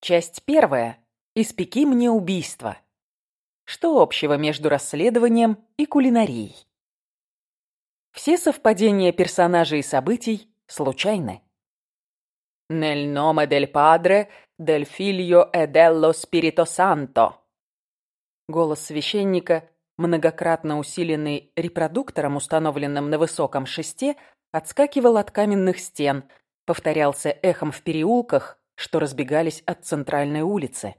Часть первая. Испеки мне убийство. Что общего между расследованием и кулинарией? Все совпадения персонажей и событий случайны. «Nel nome del Padre, del Figlio e dello Spirito Santo». Голос священника, многократно усиленный репродуктором, установленным на высоком шесте, отскакивал от каменных стен, повторялся эхом в переулках, что разбегались от центральной улицы.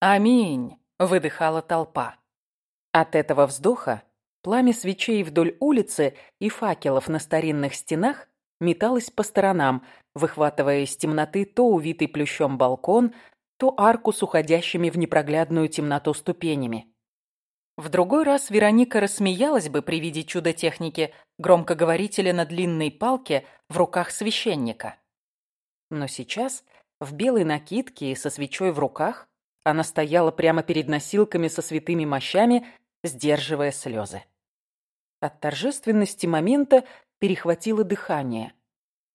«Аминь!» — выдыхала толпа. От этого вздоха пламя свечей вдоль улицы и факелов на старинных стенах металось по сторонам, выхватывая из темноты то увитый плющом балкон, то арку с уходящими в непроглядную темноту ступенями. В другой раз Вероника рассмеялась бы при виде чудо-техники громкоговорителя на длинной палке в руках священника. Но сейчас, в белой накидке и со свечой в руках, она стояла прямо перед носилками со святыми мощами, сдерживая слезы. От торжественности момента перехватило дыхание.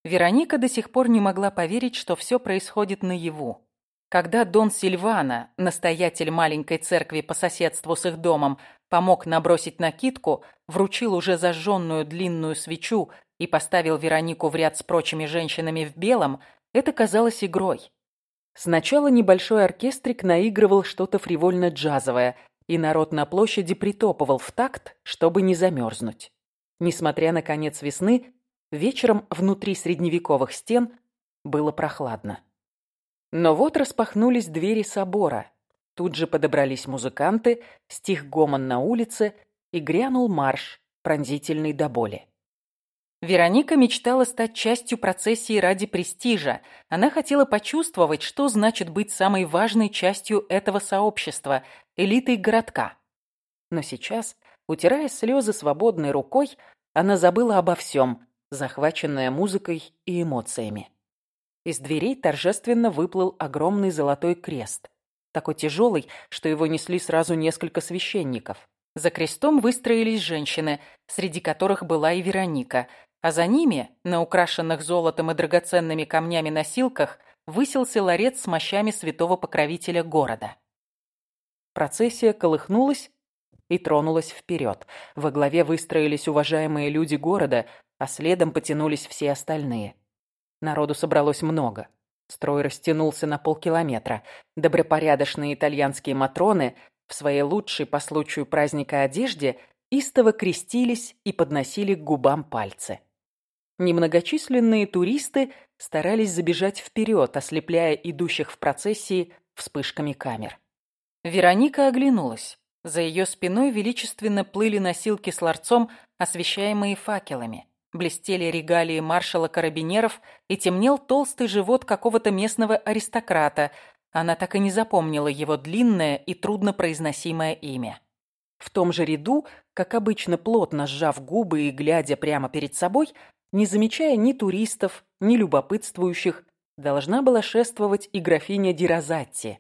Вероника до сих пор не могла поверить, что все происходит наяву. Когда Дон Сильвана, настоятель маленькой церкви по соседству с их домом, помог набросить накидку, вручил уже зажженную длинную свечу и поставил Веронику в ряд с прочими женщинами в белом, это казалось игрой. Сначала небольшой оркестрик наигрывал что-то фривольно-джазовое, и народ на площади притопывал в такт, чтобы не замерзнуть. Несмотря на конец весны, вечером внутри средневековых стен было прохладно. Но вот распахнулись двери собора. Тут же подобрались музыканты, стих гомон на улице и грянул марш, пронзительный до боли. Вероника мечтала стать частью процессии ради престижа. Она хотела почувствовать, что значит быть самой важной частью этого сообщества, элитой городка. Но сейчас, утирая слезы свободной рукой, она забыла обо всем, захваченная музыкой и эмоциями. Из дверей торжественно выплыл огромный золотой крест, такой тяжелый, что его несли сразу несколько священников. За крестом выстроились женщины, среди которых была и Вероника, а за ними, на украшенных золотом и драгоценными камнями носилках, высился ларец с мощами святого покровителя города. Процессия колыхнулась и тронулась вперед. Во главе выстроились уважаемые люди города, а следом потянулись все остальные. Народу собралось много. Строй растянулся на полкилометра. Добропорядочные итальянские матроны в своей лучшей по случаю праздника одежде истово крестились и подносили к губам пальцы. Немногочисленные туристы старались забежать вперед, ослепляя идущих в процессии вспышками камер. Вероника оглянулась. За ее спиной величественно плыли носилки с ларцом, освещаемые факелами. Блестели регалии маршала карабинеров и темнел толстый живот какого-то местного аристократа. Она так и не запомнила его длинное и труднопроизносимое имя. В том же ряду, как обычно плотно сжав губы и глядя прямо перед собой, не замечая ни туристов, ни любопытствующих, должна была шествовать и графиня Дирозатти.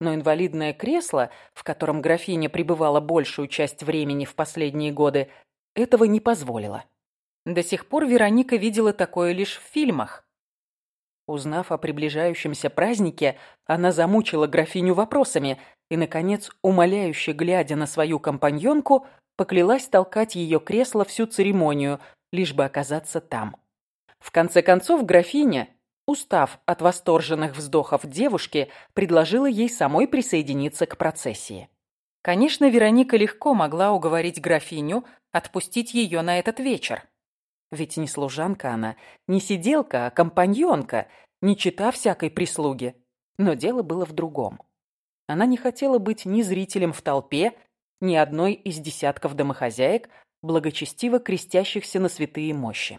Но инвалидное кресло, в котором графиня пребывала большую часть времени в последние годы, этого не позволило. До сих пор Вероника видела такое лишь в фильмах. Узнав о приближающемся празднике, она замучила графиню вопросами и, наконец, умоляюще глядя на свою компаньонку, поклялась толкать ее кресло всю церемонию, лишь бы оказаться там. В конце концов, графиня, устав от восторженных вздохов девушки, предложила ей самой присоединиться к процессии. Конечно, Вероника легко могла уговорить графиню отпустить ее на этот вечер. Ведь не служанка она, не сиделка, а компаньонка, не чита всякой прислуги. Но дело было в другом. Она не хотела быть ни зрителем в толпе, ни одной из десятков домохозяек, благочестиво крестящихся на святые мощи.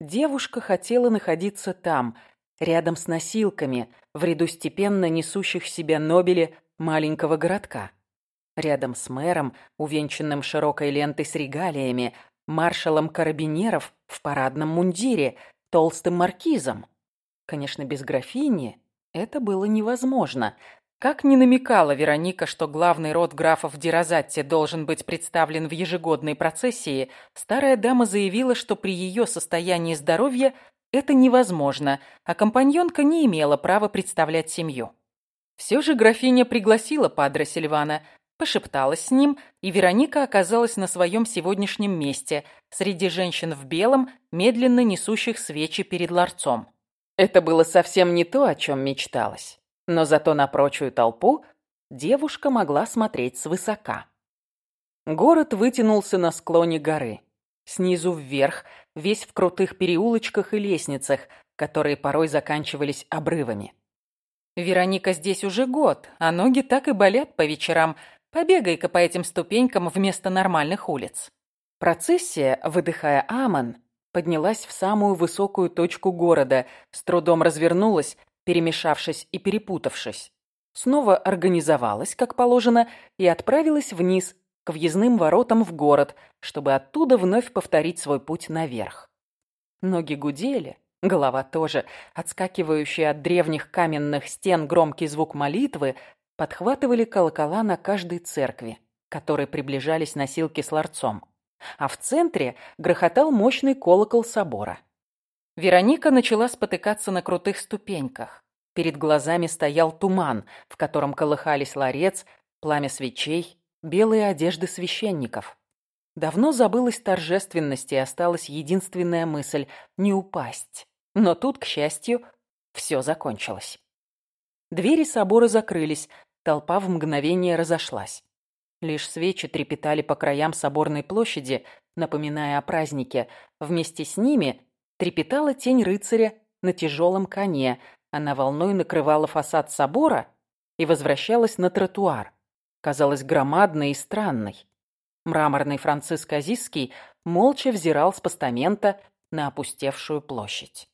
Девушка хотела находиться там, рядом с носилками, в ряду степенно несущих себя нобели маленького городка. Рядом с мэром, увенчанным широкой лентой с регалиями, маршалом карабинеров в парадном мундире, толстым маркизом. Конечно, без графини это было невозможно, как ни намекала Вероника, что главный род графов Дирозатти должен быть представлен в ежегодной процессии, старая дама заявила, что при ее состоянии здоровья это невозможно, а компаньонка не имела права представлять семью. Все же графиня пригласила падре Сильвана, пошепталась с ним, и Вероника оказалась на своем сегодняшнем месте, среди женщин в белом, медленно несущих свечи перед ларцом. Это было совсем не то, о чем мечталось, но зато на прочую толпу девушка могла смотреть свысока. Город вытянулся на склоне горы. Снизу вверх, весь в крутых переулочках и лестницах, которые порой заканчивались обрывами. Вероника здесь уже год, а ноги так и болят по вечерам. Побегай-ка по этим ступенькам вместо нормальных улиц. Процессия, выдыхая Аман, поднялась в самую высокую точку города, с трудом развернулась, перемешавшись и перепутавшись. Снова организовалась, как положено, и отправилась вниз, к въездным воротам в город, чтобы оттуда вновь повторить свой путь наверх. Ноги гудели, голова тоже, отскакивающий от древних каменных стен громкий звук молитвы, подхватывали колокола на каждой церкви, которой приближались носилки с ларцом. А в центре грохотал мощный колокол собора. Вероника начала спотыкаться на крутых ступеньках. Перед глазами стоял туман, в котором колыхались ларец, пламя свечей, белые одежды священников. Давно забылась торжественность и осталась единственная мысль — не упасть. Но тут, к счастью, все закончилось. Двери собора закрылись, толпа в мгновение разошлась. Лишь свечи трепетали по краям соборной площади, напоминая о празднике. Вместе с ними трепетала тень рыцаря на тяжелом коне. Она волной накрывала фасад собора и возвращалась на тротуар казалась громадной и странной. Мраморный Франциск Азизский молча взирал с постамента на опустевшую площадь.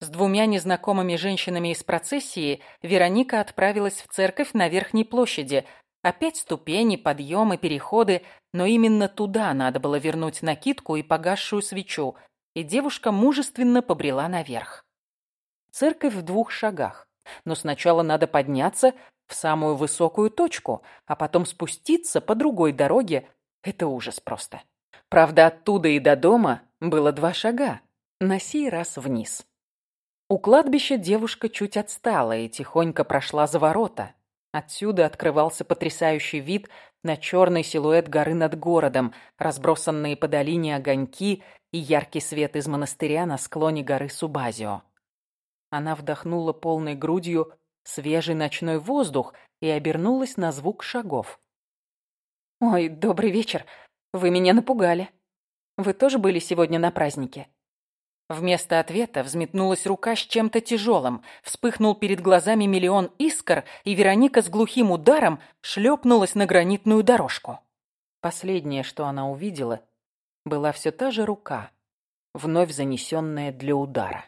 С двумя незнакомыми женщинами из процессии Вероника отправилась в церковь на Верхней площади. Опять ступени, подъемы, переходы, но именно туда надо было вернуть накидку и погасшую свечу, и девушка мужественно побрела наверх. Церковь в двух шагах, но сначала надо подняться, в самую высокую точку, а потом спуститься по другой дороге – это ужас просто. Правда, оттуда и до дома было два шага, на сей раз вниз. У кладбища девушка чуть отстала и тихонько прошла за ворота. Отсюда открывался потрясающий вид на черный силуэт горы над городом, разбросанные по долине огоньки и яркий свет из монастыря на склоне горы Субазио. Она вдохнула полной грудью свежий ночной воздух и обернулась на звук шагов. «Ой, добрый вечер. Вы меня напугали. Вы тоже были сегодня на празднике?» Вместо ответа взметнулась рука с чем-то тяжелым, вспыхнул перед глазами миллион искр, и Вероника с глухим ударом шлепнулась на гранитную дорожку. Последнее, что она увидела, была все та же рука, вновь занесенная для удара.